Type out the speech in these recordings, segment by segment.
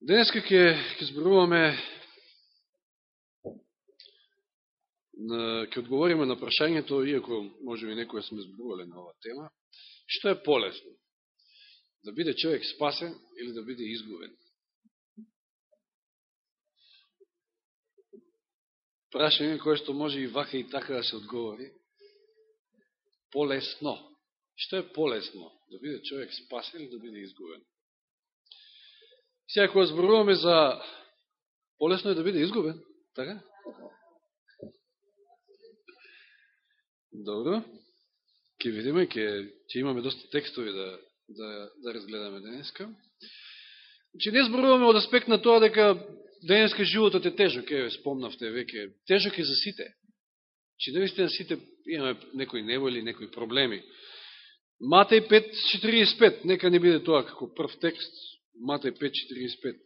Денеска ќе, ќе зборуваме на, ќе одговориме на прашањето, иако можеби некоја сме зборувале на оваа тема, што е полесно? Да биде човек спасен или да биде изгубен? Прашање кое што може и вака и така да се одговори. Полесно. Што е полесно? Да биде човек спасен или да биде изгубен? Сега, кога зборуваме за полесно е да биде изгубен, така? Добро. Ке видиме, ке, ке имаме доста текстови да, да, да разгледаме денеска. Че не зборуваме од аспект на тоа дека денеска животот е тежок, е, спомнавте веќе, тежок е за сите. Че наистина сите имаме некои неволи, некои проблеми. Матеј 5.45, нека не биде тоа како прв текст, Матеј 5.45.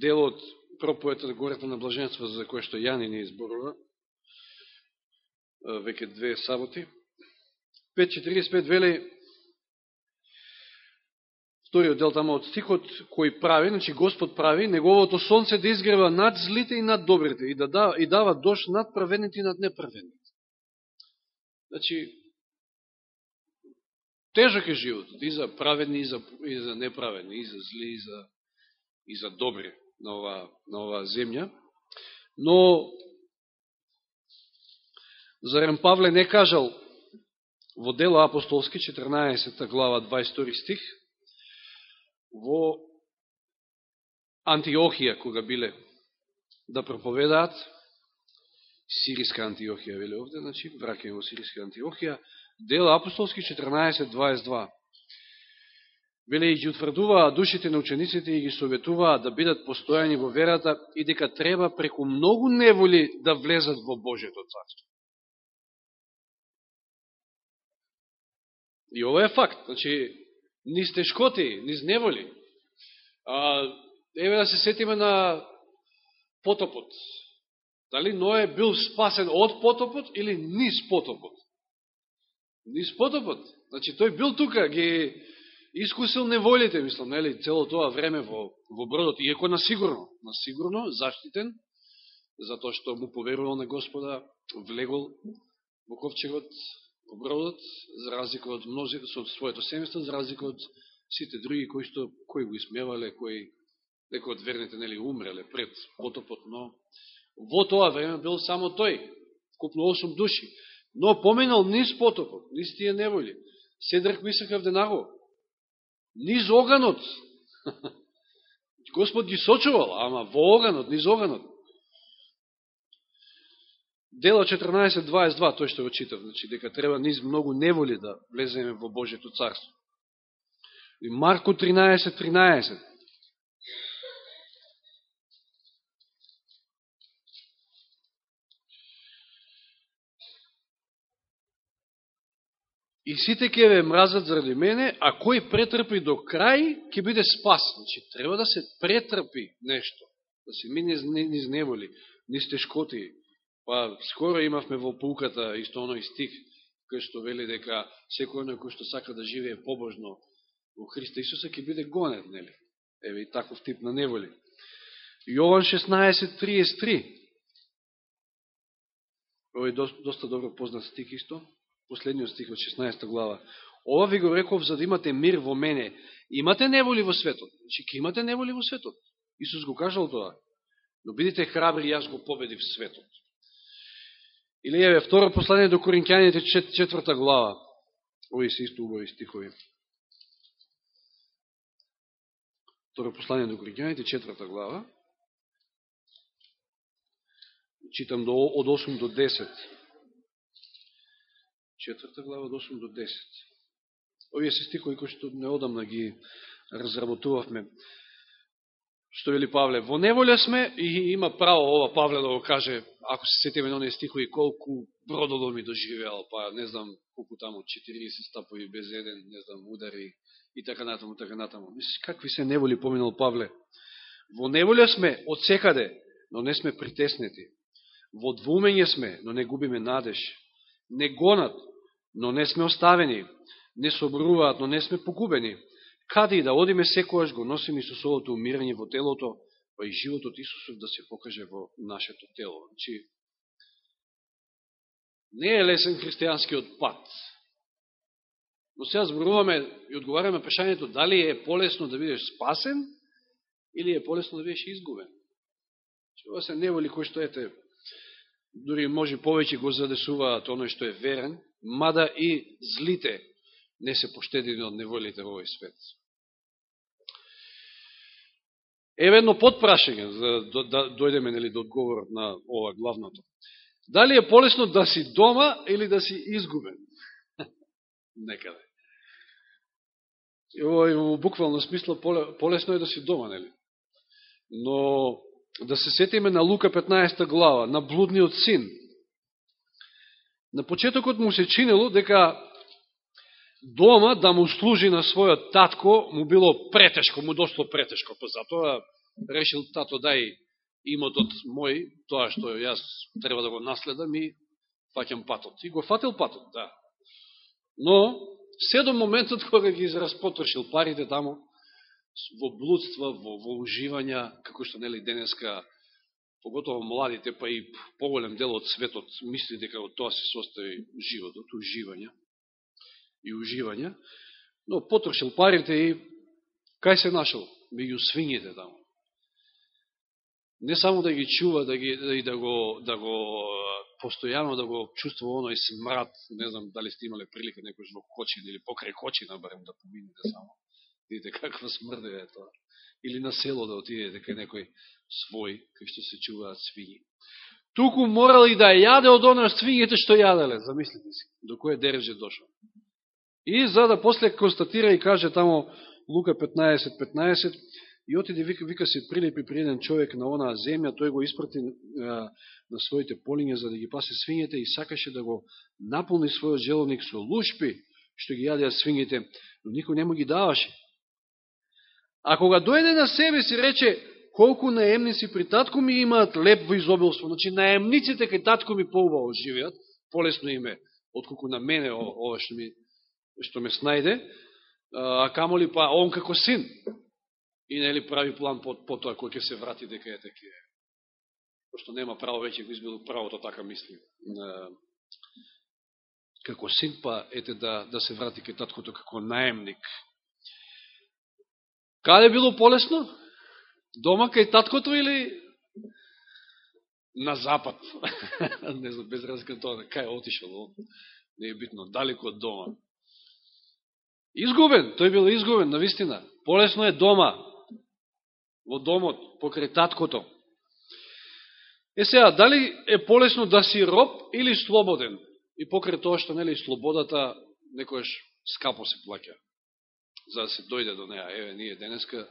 Дел од проповета гората на блаженство за кое што Јани не изборува, веќе две саботи. 5.45 вели вториот дел тама од стихот кој прави, значи Господ прави, неговото сонце да изгрева над злите и над добрите и да дава, и дава дош над праведните и над неправедните. Значи, Тежок е животот, и за праведни, и за, и за неправедни, и за зли, и за, и за добри на оваа, на оваа земја. Но, зарем Павле не кажал во дело апостолски, 14 глава, 22 стих, во Антиохија, кога биле да проповедаат, Сириска Антиохија, веле овде, значи, враќаме во Сириска Антиохија, Дел апостолски 14.22. Веле и ги утврдуваа душите на учениците и ги советуваа да бидат постојани во верата и дека треба преку многу неволи да влезат во Божето царство. И ова е факт. Значи, низ тешкоти, низ неволи. А, еве да се сетиме на потопот. Дали Ное бил спасен од потопот или низ потопот? Низ потопот. Значи, тој бил тука, ги искусил неволите, мислам, нели, цело тоа време во, во бродот, иеко на сигурно, на сигурно, заштитен, затоа што му поверувал на Господа, влегол во ковчегот, во бродот, за разлика од мнозите, со своето семејство, за разлика од сите други кои што кои го исмевале, кои некои од верните нели умреле пред потопот, но во тоа време бил само тој, купно 8 души. Но поминал низ потопот, низ тие неволи. Седрак Мисакав Денаго, низ оганот. Господ ги сочувал, ама во оганот, низ оганот. Дело 14.22, тој што го читав, значи, дека треба низ многу неволи да влеземе во Божето царство. И Марко 13.13, 13, И сите ќе ве мразат заради мене, а кој претрпи до крај, ќе биде спасен. Че треба да се претрпи нешто, да се мине низ неволи, низ тешкоти. Па, скоро имавме во пулката исто оној стих, кој што вели дека секој оној кој што сака да живее побожно во Христа Исуса ќе биде гонет, нели? Еве и таков тип на неволи. Јован 16.33 Овој доста добро познат стих исто последниот стих од 16 глава. Ова ви го реков за да имате мир во мене. Имате неволи во светот. Значи, ке имате неволи во светот. Исус го кажал тоа. Но бидите храбри, јас го победив светот. Или еве, второ послание до Коринќаните, четврта глава. Ови се исто убави стихови. Второ послание до Коринќаните, четврта глава. Читам до, од 8 до 10 четврта глава, од 8 до 10. Овие се стихови кои што неодамна ги разработувавме. Што вели Павле? Во неволја сме и има право ова Павле да го каже, ако се сетиме на оние стихови, колку бродоломи доживеал, па не знам колку таму, 40 стапови без еден, не знам, удари и така натаму, така натаму. Мисли, какви се неволи поминал Павле? Во неволја сме од секаде, но не сме притеснети. Во двумење сме, но не губиме надеж. Не гонат, но не сме оставени, не соборуваат, но не сме погубени, Каде и да одиме секојаш го носиме Исусовото умирање во телото, па и животот Исусов да се покаже во нашето тело. Значи, не е лесен христијанскиот пат. Но сега зборуваме и одговараме прашањето дали е полесно да бидеш спасен или е полесно да бидеш изгубен. Че ова се неволи кои што ете, дури може повеќе го задесуваат оној што е верен, мада и злите не се поштедени од неволите во овој свет. Еве едно подпрашање, за да, да дојдеме нели, до одговорот на ова главното. Дали е полесно да си дома или да си изгубен? Некаде. Ово во буквално смисла полесно е да си дома, нели? Но да се сетиме на Лука 15 глава, на блудниот син. На почетокот му се чинело дека дома да му служи на својот татко му било претешко, му дошло претешко, па затоа решил тато дај имотот мој, тоа што јас треба да го наследам и фаќам патот. И го фатил патот, да. Но, се до моментот кога ги израспотрошил парите тамо, во блудства, во, во уживања, како што нели денеска, поготово младите, па и поголем дел од светот мисли дека од тоа се состои животот, уживања и уживања, но потрошил парите и кај се нашел? Меѓу свињите таму. Не само да ги чува, да, ги, да, да, го, да го постојано да го чувствува оној смрад, не знам дали сте имале прилика некој во Кочина или покрај Кочина, да барем да поминете само. Да видите каква смрда е тоа. Или на село да отидете кај некој свој, кај што се чуваат свињи. Туку морал и да јаде од она свињите што јаделе, замислите си, до кое дереже дошол. И за да после констатира и каже тамо Лука 15.15, 15, и отиде вика, вика се прилепи при еден човек на онаа земја, тој го испрати а, на своите полиња за да ги пасе свињите и сакаше да го наполни својот желоник со лушпи, што ги јадеа свињите, но никој не му ги даваше. А кога дојде на себе си рече, колку наемници при татко ми имаат леп во изобилство, значи наемниците кај татко ми поубаво живеат, полесно име, отколку на мене ова што ми што ме снајде, а камоли па он како син. И нели прави план по, по тоа кој ќе се врати дека е таке. Пошто нема право веќе го избил правото така мисли. Како син па ете да, да се врати кај таткото како наемник. Каде било полесно? Дома кај таткото или на запад? не знам, без разлика тоа, кај отишел, не е битно, далеко од дома. Изгубен, тој бил изгубен, на вистина. Полесно е дома, во домот, покрај таткото. Е сега, дали е полесно да си роб или слободен? И покрај тоа што нели слободата некојаш скапо се плаќа. За да се дојде до неа. Еве, ние денеска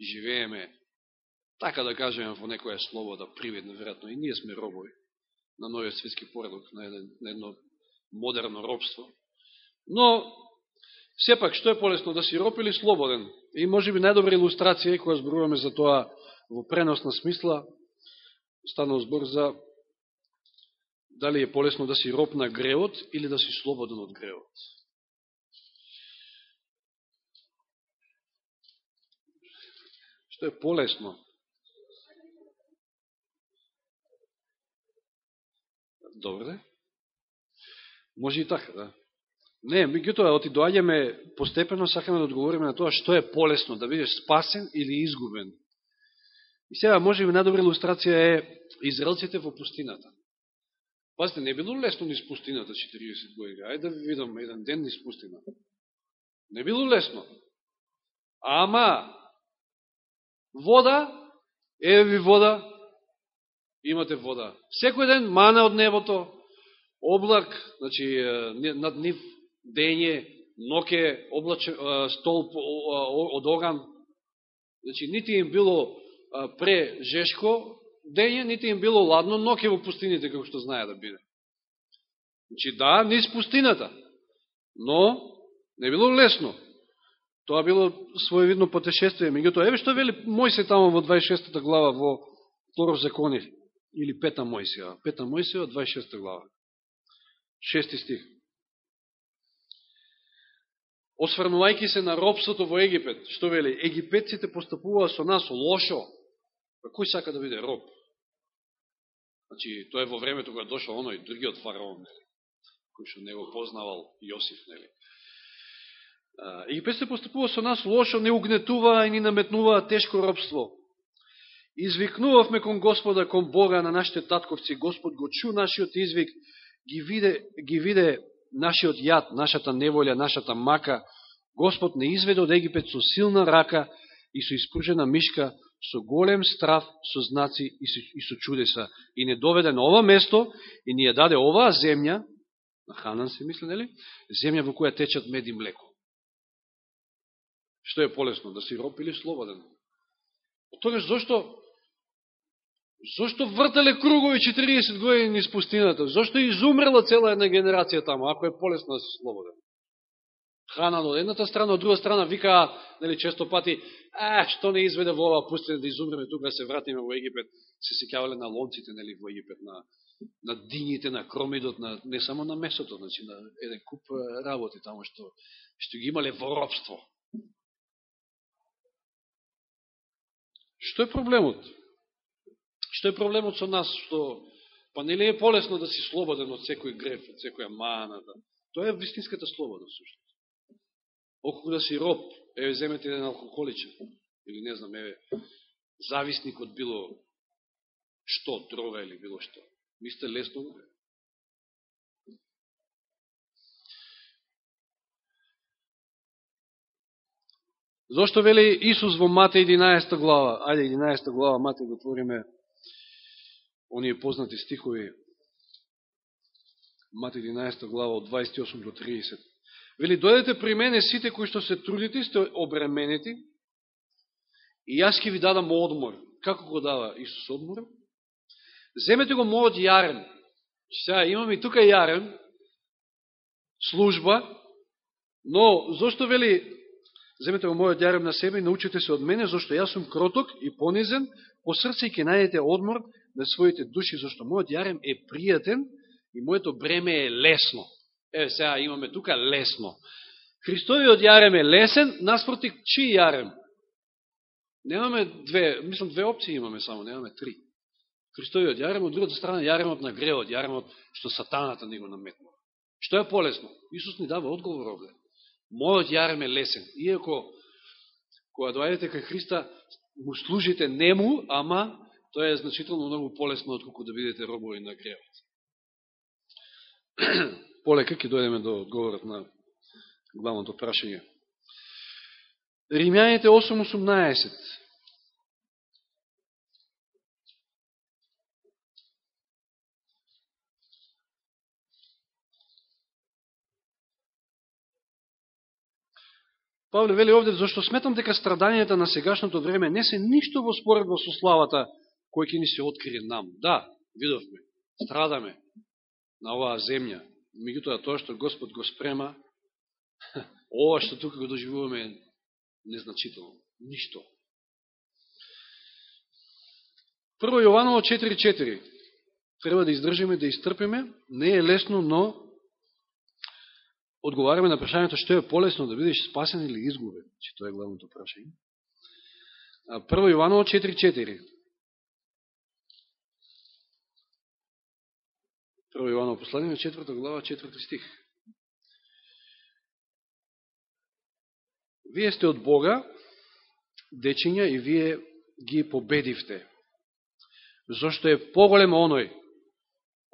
живееме, така да кажеме, во некоја слобода, привидна, веројатно и ние сме робови на новиот светски поредок, на, едно, на едно модерно робство. Но, Сепак, што е полесно, да си роб или слободен? И може би најдобра илустрација, која зборуваме за тоа во преносна смисла, станал збор за дали е полесно да си роб на гревот или да си слободен од гревот. Што е полесно? Добре. Може и така, да. Не, меѓутоа, оти доаѓаме постепено, сакаме да одговориме на тоа што е полесно, да бидеш спасен или изгубен. И сега, може би, најдобра илустрација е израелците во пустината. Пазите, не било лесно низ пустината 40 години. Ајде да ви видам еден ден низ пустината. Не било лесно. Ама, вода, еве ви вода, имате вода. Секој ден мана од небото, облак, значи, над нив дење, ноке, облач, столб од оган. Значи, нити им било пре жешко дење, нити им било ладно ноке во пустините, како што знае да биде. Значи, да, низ пустината, но не било лесно. Тоа било своевидно потешествие. Меѓутоа, еве што вели Мојсе тамо во 26 глава во Второ закони, или Пета Мојсија. Пета Мојсија, 26 глава. Шести стих. осврнувајќи се на робството во Египет, што вели, египетците постапуваа со нас лошо, па кој сака да биде роб? Значи, тоа е во времето кога дошол оној другиот фараон, нели, кој што не го познавал Јосиф, нели. Египетците постапуваа со нас лошо, не угнетуваа и ни наметнуваа тешко робство. Извикнувавме кон Господа, кон Бога на нашите татковци. Господ го чу нашиот извик, ги виде, ги виде нашиот јад, нашата неволја, нашата мака. Господ не изведе од Египет со силна рака и со испружена мишка, со голем страв, со знаци и со, и со чудеса. И не доведе на ова место и ни ја даде оваа земја, на Ханан се мисли, нели? Земја во која течат мед и млеко. Што е полесно, да си роб или слободен? Тогаш зашто Зошто вртеле кругови 40 години низ пустината? Зошто изумрела цела една генерација таму, ако е полесно да се слободен? Ханан од едната страна, од друга страна вика, нели, често пати, а, што не изведе во оваа пустина да изумреме тука, да се вратиме во Египет, се сикавале на лонците, нели, во Египет, на, на дините, на кромидот, на, не само на месото, значи, на еден куп работи таму, што, што ги имале во робство. Што е проблемот? Што е проблемот со нас, што па нели е полесно да си слободен од секој греф, од секоја мана, да. Тоа е вистинската слобода, всушност. Околу да си роб, еве земете еден алкохоличен, или не знам, еве, зависник од било што, дрога или било што. Мисте лесно му. Зошто вели Исус во Мате 11 глава? Ајде 11 глава Мате да твориме оние познати стихови, Мат 11 глава од 28 до 30. Вели, дојдете при мене сите кои што се трудите, сте обременети, и јас ќе ви дадам одмор. Како го дава Исус одмор? Земете го мојот јарен. Сега имаме и тука јарен, служба, но зашто вели, земете го мојот јарен на себе и научите се од мене, зашто јас сум кроток и понизен, по срце ќе најдете одмор, на своите души, зашто мојот јарем е пријатен и моето бреме е лесно. Еве сега имаме тука лесно. Христовиот јарем е лесен, наспроти чиј јарем? Немаме две, мислам две опции имаме само, немаме три. Христовиот јарем, од другата страна јаремот на греот, јаремот што сатаната ни го наметнува. Што е полесно? Исус ни дава одговор овде. Мојот јарем е лесен. Иако, кога доаѓате кај Христа, му служите нему, ама тоа е значително многу полесно отколку да бидете робови на гревот. Полека ќе дојдеме до одговорот на главното прашање. Римјаните 8.18 Павле вели овде, зашто сметам дека страданијата на сегашното време не се ништо во споредба со славата кој ќе ни се открие нам. Да, видовме, страдаме на оваа земја, меѓутоа тоа што Господ го спрема, ова што тука го доживуваме е незначително. Ништо. Прво Јованово 4.4. Треба да издржиме, да изтрпиме. Не е лесно, но одговараме на прашањето што е полесно да бидеш спасен или изгубен. Че тоа е главното прашање. Прво Јованово 4.4. Прво Јованово послание, четврта глава, четврти стих. Вие сте од Бога, дечиња, и вие ги победивте. Зошто е поголем оној,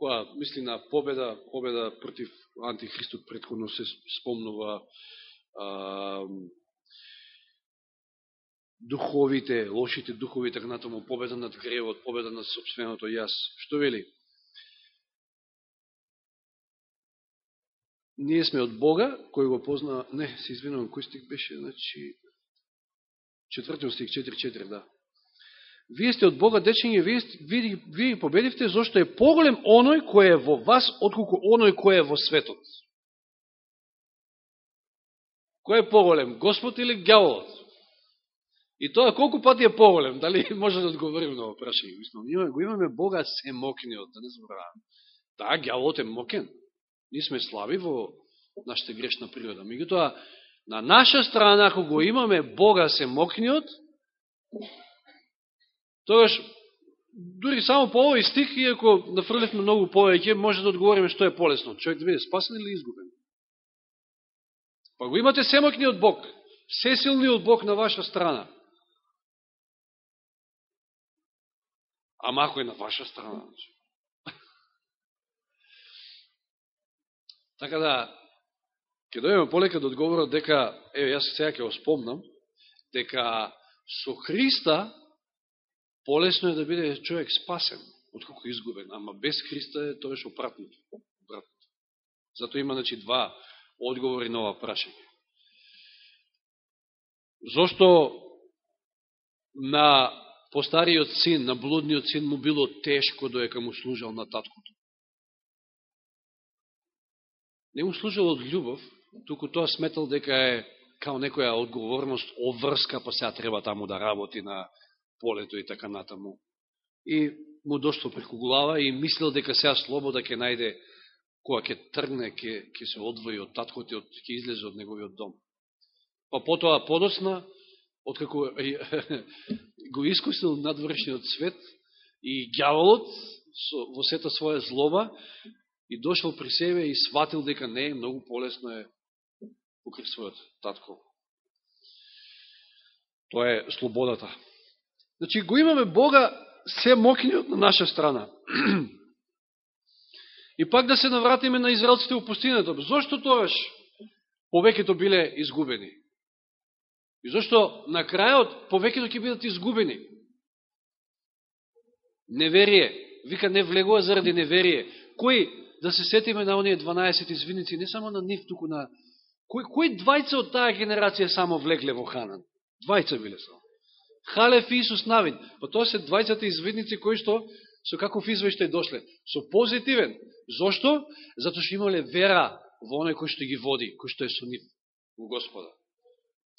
која мисли на победа, победа против антихристот, предходно се спомнува а, духовите, лошите духови, така натаму победа над гревот, победа над собственото јас. Што вели? Ние сме од Бога, кој го позна, не, се извинувам, кој стик беше, значи, четвртиот стих, 4.4, да. Вие сте од Бога дечење, вие, вие, вие победивте, зашто е поголем оној кој е во вас, отколку оној кој е во светот. Кој е поголем, Господ или гјаволот? И тоа колку пати е поголем, дали може да одговорим на прашање? Мислам, го имаме Бога семокниот, да не забравам. Да, гјаволот е мокен. Ние сме слаби во нашата грешна природа. Меѓутоа, На наша страна, ако го имаме Бога се мокниот, тогаш, дури само по овој стих, иако нафрлевме многу повеќе, може да одговориме што е полесно. Човек да биде спасен или изгубен? Па го имате семокниот Бог, сесилниот Бог на ваша страна. Ама ако е на ваша страна. Значи. Така да, ќе дојдеме полека да одговорот дека, еве, јас сега ќе го спомнам, дека со Христа полесно е да биде човек спасен, отколку изгубен, ама без Христа е тоа пратното. опратното. Зато има, значи, два одговори на ова прашање. Зошто на постариот син, на блудниот син му било тешко да доека му служал на таткото? Не му служал од љубов, туку тоа сметал дека е као некоја одговорност, оврска, па сега треба таму да работи на полето и така натаму. И му дошло преку глава и мислил дека сега слобода ќе најде кога ќе тргне, ќе, ќе се одвои од таткот и ќе излезе од неговиот дом. Па потоа подосна, откако го искусил надвршниот свет и гјаволот во сета своја злоба и дошол при себе и сватил дека не е многу полесно е покрај својот татко. Тоа е слободата. Значи, го имаме Бога се мокниот на наша страна. И пак да се навратиме на израелците во пустината. Зошто тоаш повеќето биле изгубени? И зашто на крајот повеќето ќе бидат изгубени? Неверие. Вика не влегува заради неверие. Кој, да се сетиме на оние 12 извиници, не само на нив, туку на Кој, кој двајца од таа генерација само влегле во Ханан? Двајца биле само. Халев и Исус Навин. Па тоа се двајцата извидници кои што со каков извештај дошле. Со позитивен. Зошто? Зато што имале вера во оној кој што ги води, кој што е со нив, во Господа.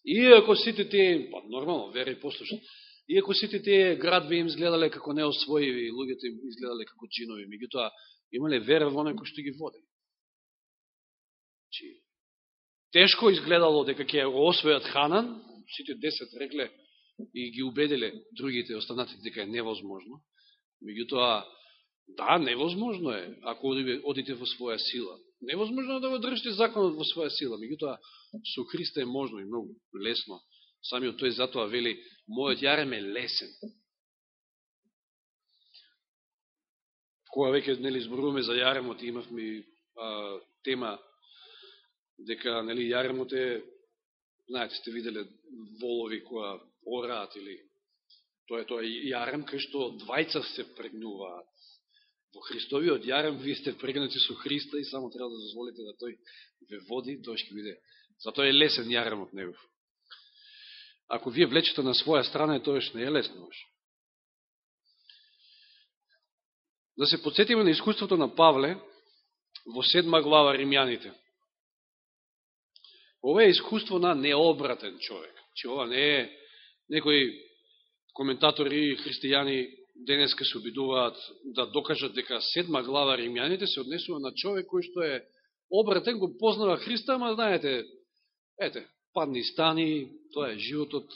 Иако сите тие, па нормално, вера и послушат, иако сите тие градби им изгледале како неосвоиви, луѓето им изгледале како чинови, меѓутоа имале вера во некој што ги води. Чи, тешко изгледало дека ќе го освојат Ханан, сите десет рекле и ги убедиле другите останатите дека е невозможно. Меѓутоа, да, невозможно е, ако одите во своја сила. Невозможно е да го држите законот во своја сила, меѓутоа, со Христа е можно и многу лесно. Самиот тој затоа вели, мојот јарем е лесен. Кога веќе нели зборуваме за јаремот, имавме а, тема дека нели јаремот е знаете сте виделе волови која ораат или тоа е тоа јарем кај што двајца се прегнуваат. Во Христовиот јарем вие сте прегнати со Христа и само треба да дозволите да тој ве води, тој ќе биде. Затоа е лесен јаремот негов. Ако вие влечете на своја страна, тоа не е лесно. Да се подсетиме на искуството на Павле во седма глава Римјаните. Ова е искуство на необратен човек. Че ова не е некои коментатори и христијани денеска се обидуваат да докажат дека седма глава римјаните се однесува на човек кој што е обратен, го познава Христа, ама знаете, ете, падни стани, тоа е животот.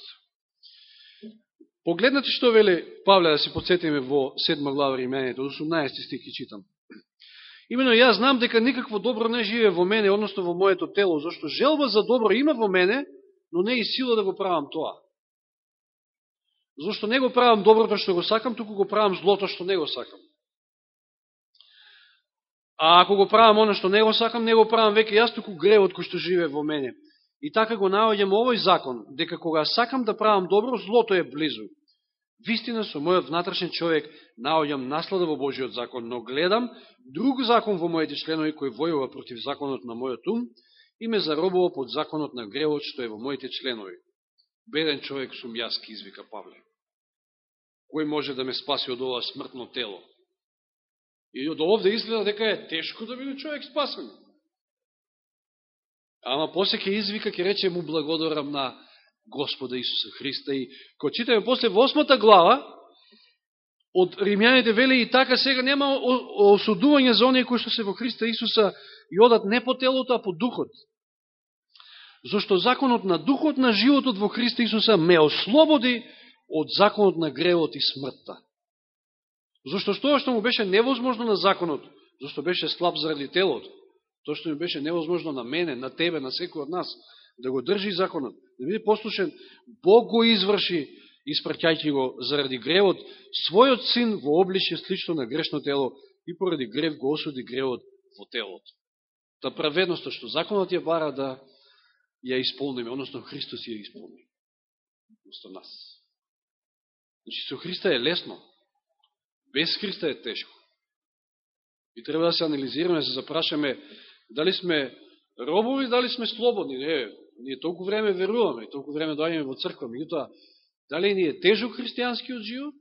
Погледнете што веле Павле да се подсетиме во 7 глава римјаните, 18 стих и читам. Имено јас знам дека никакво добро не живе во мене, односно во моето тело, зашто желба за добро има во мене, но не и сила да го правам тоа. Зашто не го правам доброто што го сакам, туку го правам злото што не го сакам. А ако го правам оно што не го сакам, не го правам веќе јас, туку гревот кој што живе во мене. И така го наоѓам овој закон, дека кога сакам да правам добро, злото е близу. Вистина со мојот внатрешен човек наоѓам наслада во Божиот закон, но гледам друг закон во моите членови кој војува против законот на мојот ум и ме заробува под законот на гревот што е во моите членови. Беден човек сум јас, ки извика Павле. Кој може да ме спаси од ова смртно тело? И од овде изгледа дека е тешко да биде човек спасен. Ама после ќе извика, ќе рече му благодарам на Господа Исуса Христа. И кој читаме после во осмата глава, од римјаните вели и така сега нема осудување за оние кои што се во Христа Исуса и одат не по телото, а по духот. Зошто законот на духот на животот во Христа Исуса ме ослободи од законот на гревот и смртта. Зошто што што му беше невозможно на законот, зашто беше слаб заради телото, тоа што ми беше невозможно на мене, на тебе, на секој од нас, да го држи законот, да биде послушен, Бог го изврши, испраќајќи го заради гревот, својот син во обличе слично на грешно тело и поради грев го осуди гревот во телото. Та праведноста што законот ја бара да ја исполниме, односно Христос ја исполни. Односно нас. Значи, со Христа е лесно. Без Христа е тешко. И треба да се анализираме, да се запрашаме дали сме робови, дали сме слободни. Не, ние толку време веруваме, толку време доаѓаме во црква, меѓутоа, дали ни е тежок христијанскиот живот?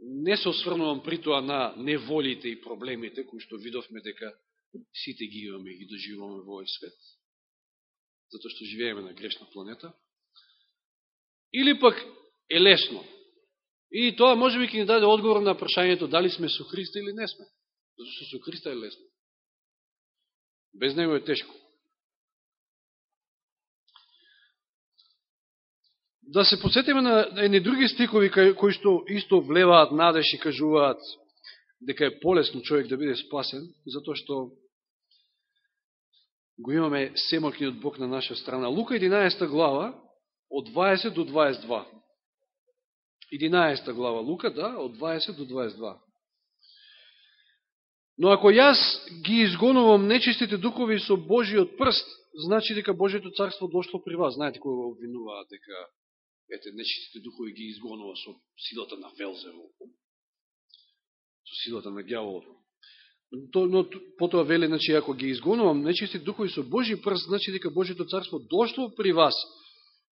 Не се осврнувам при тоа на неволите и проблемите, кои што видовме дека сите ги имаме и доживуваме во овој свет, затоа што живееме на грешна планета. Или пак е лесно. И тоа може би ќе ни даде одговор на прашањето дали сме со Христа или не сме. Зато што со Христа е лесно. Без него е тешко. Да се подсетиме на едни други стикови кои што исто влеваат надеж и кажуваат дека е полесно човек да биде спасен, затоа што го имаме семокниот Бог на наша страна. Лука 11 глава, од 20 до 22. 11 глава Лука, да, од 20 до 22. Но ако јас ги изгонувам нечистите духови со Божиот прст, значи дека Божиото царство дошло при вас. Знаете кој го обвинуваат дека ете, нечистите духови ги изгонува со силата на Велзеву, со силата на гјаволот. Но, но потоа вели, значи, ако ги изгонувам нечисти духови со Божи прст, значи дека Божиото царство дошло при вас.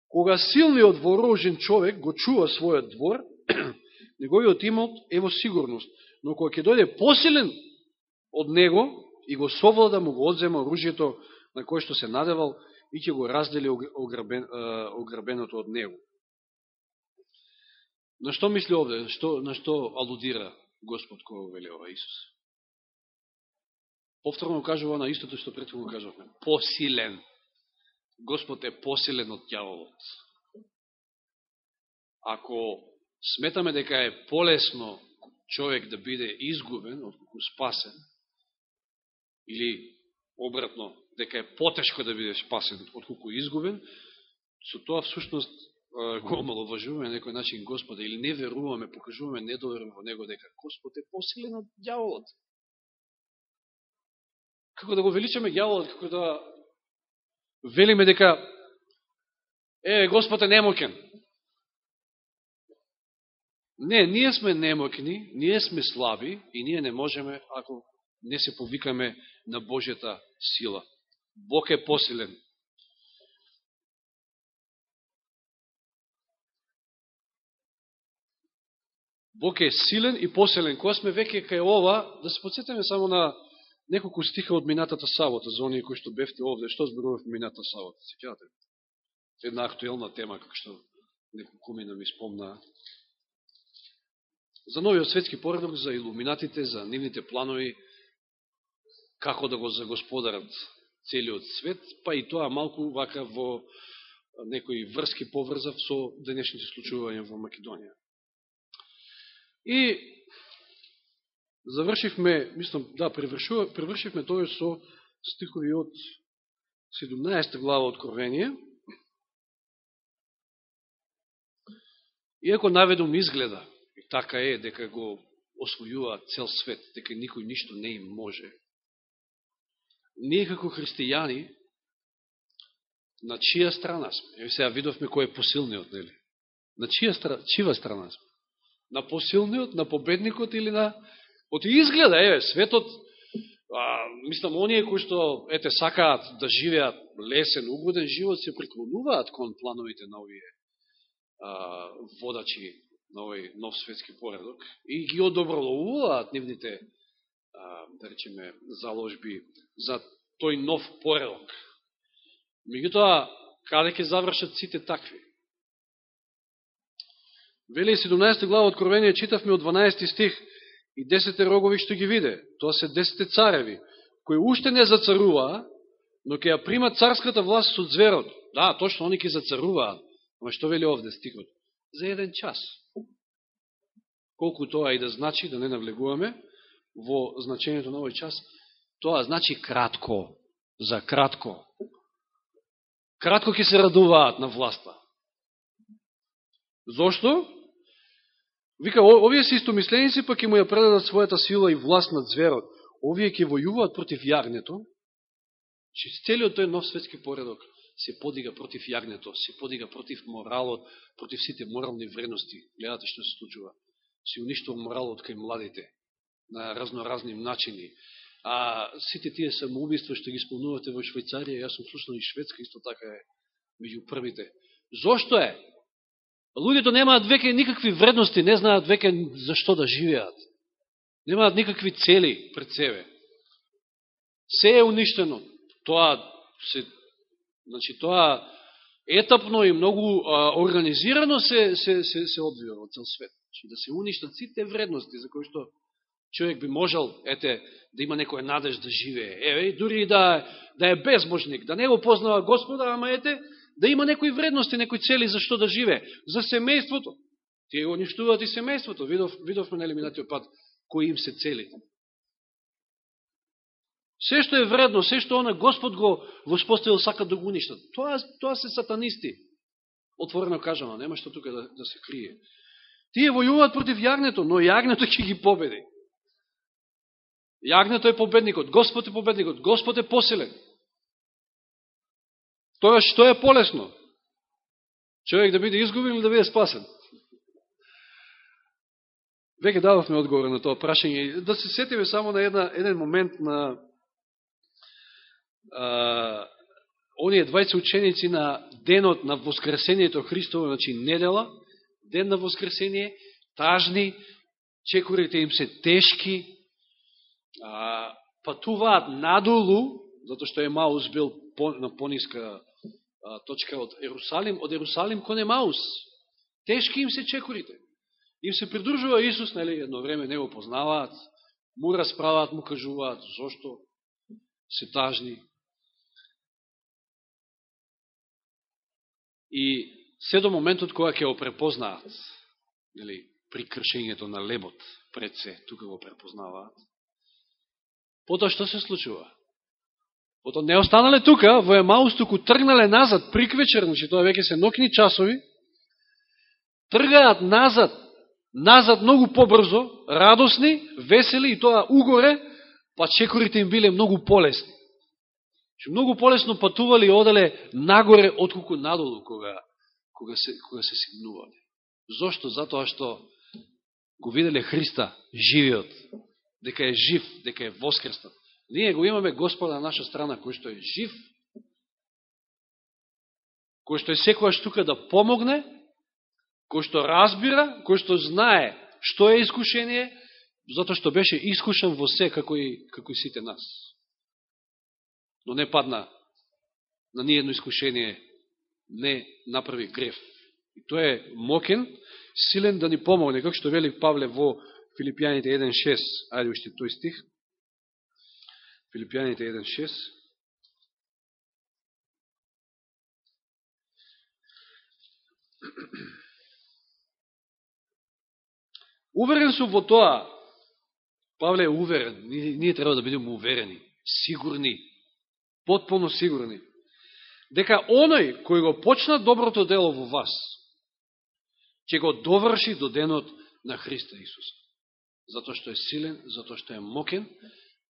Кога силниот вооружен човек го чува својот двор, неговиот имот е во сигурност. Но кога ќе дојде посилен од него и го совлада, му го одзема оружјето на кое што се надевал и ќе го раздели ограбен, ограбеното од него. На што мисли овде? Што, на што алудира Господ кога вели ова Исус? Повторно кажува на истото што претходно кажавме. Посилен. Господ е посилен од дјаволот. Ако сметаме дека е полесно човек да биде изгубен, отколку спасен, или обратно, дека е потешко да бидеш спасен, отколку изгубен, со тоа всушност го омаловажуваме на некој начин Господа или не веруваме, покажуваме недоверен во Него дека Господ е посилен од дјаволот како да го величаме дјаволот, како да велиме дека е, Господ е немокен. Не, ние сме немокни, ние сме слаби и ние не можеме ако не се повикаме на Божјата сила. Бог е посилен. Бог е силен и посилен. Кога сме веќе кај ова, да се подсетаме само на неколку стиха од минатата сабота, за оние кои што бевте овде, што зборувавме минатата сабота, сеќавате? Една актуелна тема, како што неколку мина ми спомна. За новиот светски поредок, за илуминатите, за нивните планови, како да го загосподарат целиот свет, па и тоа малку вака во некои врски поврзав со денешните случувања во Македонија. И завршивме, мислам, да, превршивме тоа со стихови од 17 глава Откровение. Иако наведом изгледа, и така е, дека го освојува цел свет, дека никој ништо не им може, ние како христијани, на чија страна сме? Еви сега видовме кој е посилниот, нели? На чија страна, чива страна сме? На посилниот, на победникот или на Оти изгледа, еве, светот, а, мислам, оние кои што, ете, сакаат да живеат лесен, угоден живот, се преклонуваат кон плановите на овие а, водачи на овој нов светски поредок и ги одоброловуваат нивните, да речеме, заложби за тој нов поредок. Меѓутоа, каде ќе завршат сите такви? Вели 17 глава Откровение, читавме од 12 стих, и десете рогови што ги виде. Тоа се десете цареви, кои уште не зацаруваа, но ќе ја примат царската власт со зверот. Да, точно, они ќе зацаруваат. Ама што вели овде стихот? За еден час. Колку тоа и да значи, да не навлегуваме во значењето на овој час, тоа значи кратко, за кратко. Кратко ќе се радуваат на власта. Зошто? Вика, овие се истомисленици па ќе му ја предадат својата сила и власт над зверот. Овие ќе војуваат против јагнето, че целиот тој нов светски поредок се подига против јагнето, се подига против моралот, против сите морални вредности. Гледате што се случува. Се уништува моралот кај младите на разноразни начини. А сите тие самоубиства што ги спомнувате во Швајцарија, јас сум слушнал и Шведска, исто така е меѓу првите. Зошто е? Луѓето немаат веќе никакви вредности, не знаат веќе зашто да живеат. Немаат никакви цели пред себе. Се е уништено. Тоа се значи тоа етапно и многу а, организирано се се се се одвива во цел свет. Значи да се уништат сите вредности за кои што човек би можел ете да има некоја надеж да живее. Еве, дури и да да е безбожник, да не го познава Господа, ама ете да има некои вредности, некои цели за што да живее, За семејството. Тие го уништуваат и семејството. Видов, видовме на елиминатиот пат кои им се целите. Се што е вредно, се што она Господ го воспоставил сака да го уништат. Тоа, тоа се сатанисти. Отворено кажано, нема што тука да, да се крие. Тие војуваат против јагнето, но јагнето ќе ги победи. Јагнето е победникот, Господ е победникот, Господ е посилен. Тоа што е полесно? Човек да биде изгубен или да биде спасен? Веќе дадовме одговор на тоа прашање. Да се сетиме само на една, еден момент на а, оние двајца ученици на денот на Воскресението Христово, значи недела, ден на Воскресение, тажни, чекорите им се тешки, а, патуваат надолу, затоа што е Маус бил по, на пониска точка од Ерусалим, од Ерусалим кон Емаус. Тешки им се чекорите. Им се придружува Исус, нели, едно време не го познаваат, му расправаат, му кажуваат, зошто се тажни. И се до моментот кога ќе го препознаат, нели, при кршењето на лебот пред се, тука го препознаваат. Потоа што се случува? потоа не останале тука, во Емаус туку тргнале назад, приквечер, значи тоа веќе се нокни часови, тргаат назад, назад многу побрзо, радосни, весели и тоа угоре, па чекорите им биле многу полесни. Значи, многу полесно патували и одале нагоре отколку надолу кога, кога, се, кога се сигнували. Зошто? Затоа што го виделе Христа живиот, дека е жив, дека е воскреснат. Ние го имаме Господа на наша страна, кој што е жив, кој што е секојаш тука да помогне, кој што разбира, кој што знае што е искушение, затоа што беше искушен во се, како и, како и сите нас. Но не падна на ниједно искушение, не направи греф. И тој е мокен, силен да ни помогне, како што вели Павле во Филипјаните 1.6, ајде уште тој стих, Филипјаните 1.6. Уверен сум во тоа, Павле е уверен, ние, ние треба да бидеме уверени, сигурни, потполно сигурни, дека оној кој го почна доброто дело во вас, ќе го доврши до денот на Христа Исуса. Затоа што е силен, затоа што е мокен,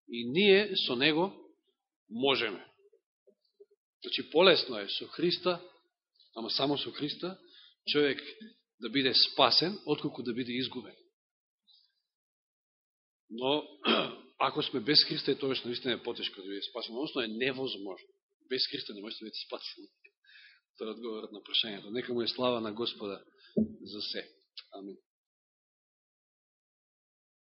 и ние со него можеме. Значи, полесно е со Христа, ама само со Христа, човек да биде спасен, отколку да биде изгубен. Но, ако сме без Христа, е тоа што наистина е потешко да биде спасен. Односно е невозможно. Без Христа не можете да биде спасен. Тоа е одговорот на прашањето. Нека му е слава на Господа за се. Амин.